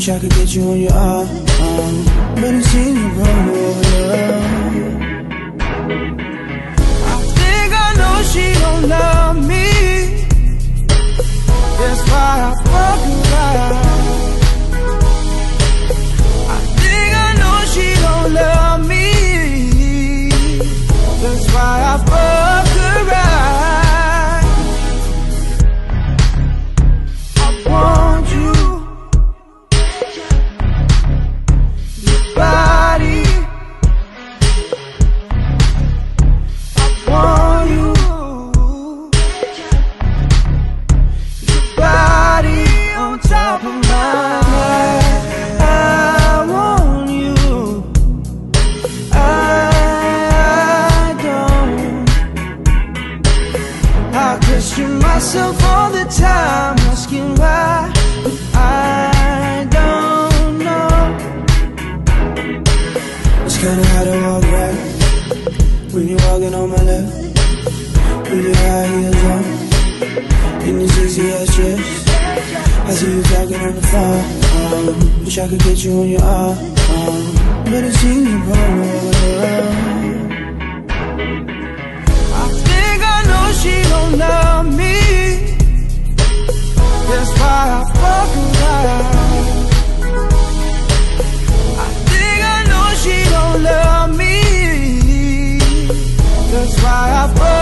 Wish I could get you on your arm, but it seems you're wrong all the time, asking why. I don't know. It's kinda hard to walk right when you're walking on my left. With your high heels on, in your sexy ass dress. I see you talking on the phone. Wish I could get you on your arm, but it seems you're wrong That's why I've